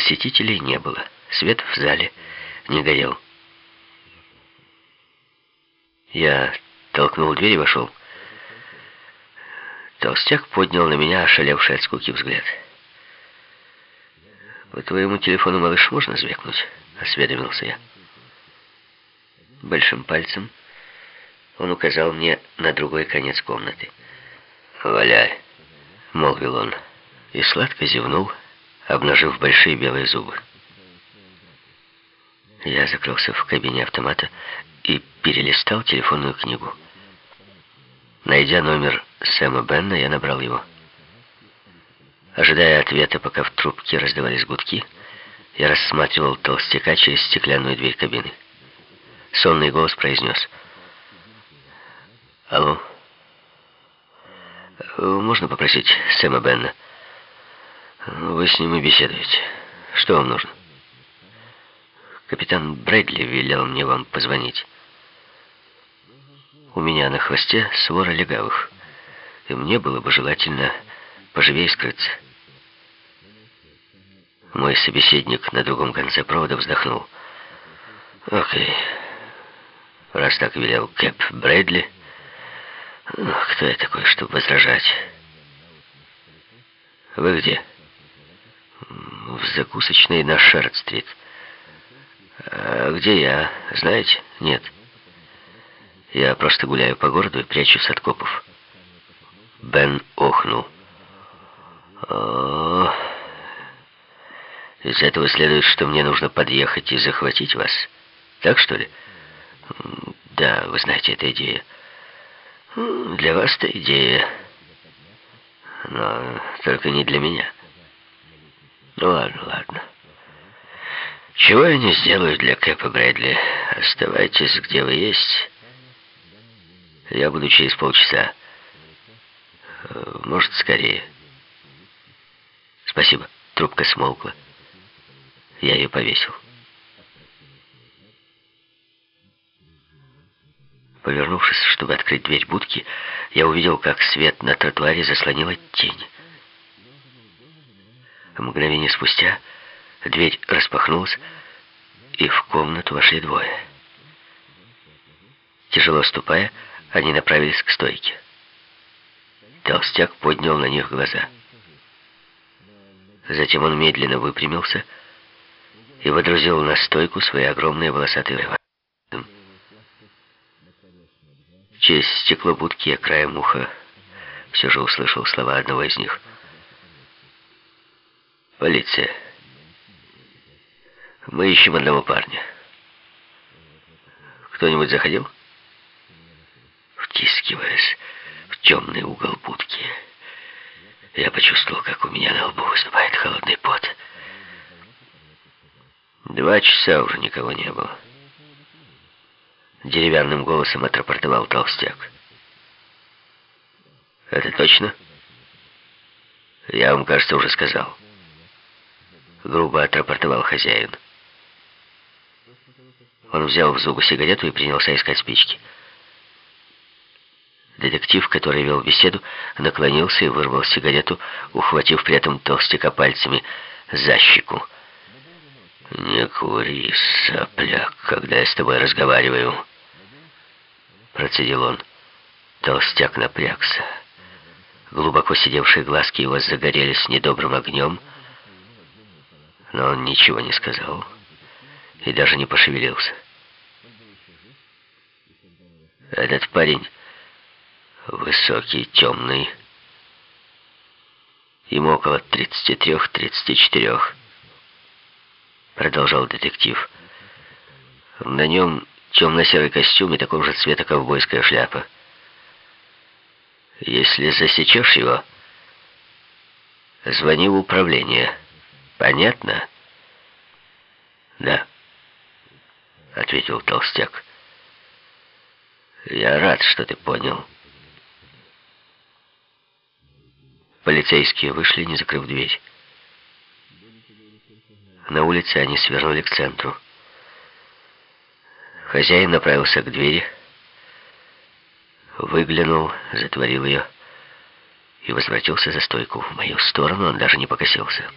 Посетителей не было. Свет в зале не горел. Я толкнул дверь и вошел. Толстяк поднял на меня ошалевший от скуки взгляд. «По твоему телефону, малыш, можно звякнуть?» — осведомился я. Большим пальцем он указал мне на другой конец комнаты. «Валяй!» — молвил он, и сладко зевнул, обнажив большие белые зубы. Я закрылся в кабине автомата и перелистал телефонную книгу. Найдя номер Сэма Бенна, я набрал его. Ожидая ответа, пока в трубке раздавались гудки, я рассматривал толстяка через стеклянную дверь кабины. Сонный голос произнес. «Алло? Можно попросить Сэма Бенна? Вы с ним и беседуете. Что вам нужно?» «Капитан Брэдли велел мне вам позвонить. У меня на хвосте свора легавых, и мне было бы желательно поживее скрыться». Мой собеседник на другом конце провода вздохнул. «Окей. Раз так велел Кэп Брэдли, ну, кто я такой, чтобы возражать?» «Вы где?» «В закусочной на Шерд-стрит». «А где я, знаете?» «Нет. Я просто гуляю по городу и прячусь от копов». Бен охнул. «О, из этого следует, что мне нужно подъехать и захватить вас. Так что ли? Да, вы знаете, это идея. Для вас это идея. Но только не для меня. Ну ладно, ладно. Чего я не сделаю для Кэпа Брэдли? Оставайтесь, где вы есть. Я буду через полчаса. Может, скорее. Спасибо. Трубка смолкла. Я ее повесил. Повернувшись, чтобы открыть дверь будки, я увидел, как свет на тротуаре заслонила тень. Мгновение спустя дверь распахнулась, и в комнату вошли двое. Тяжело ступая, они направились к стойке. Толстяк поднял на них глаза. Затем он медленно выпрямился и водрузил на стойку свои огромные волосатые рога. Через стекло будки я краем уха все же услышал слова одного из них. «Полиция. Мы ищем одного парня. Кто-нибудь заходил?» Втискиваясь в темный угол будки, я почувствовал, как у меня на лбу выступает холодный пот. Два часа уже никого не было. Деревянным голосом отрапортовал толстяк. Это точно? Я вам, кажется, уже сказал. Грубо отрапортовал хозяин. Он взял в зубы сигарету и принялся искать спички. Детектив, который вел беседу, наклонился и вырвал сигарету, ухватив при этом толстяка пальцами за щеку. «Не кури, сопляк, когда я с тобой разговариваю», — процедил он. Толстяк напрягся. Глубоко сидевшие глазки его загорелись недобрым огнем, но он ничего не сказал и даже не пошевелился. Этот парень высокий, темный, ему около 33-34 продолжал детектив. На нем темно-серый костюм и такого же цвета ковбойская шляпа. Если засечешь его, звони в управление. Понятно? Да, ответил толстяк. Я рад, что ты понял. Полицейские вышли, не закрыв дверь. На улице они свернули к центру. Хозяин направился к двери, выглянул, затворил ее и возвратился за стойку. В мою сторону он даже не покосился.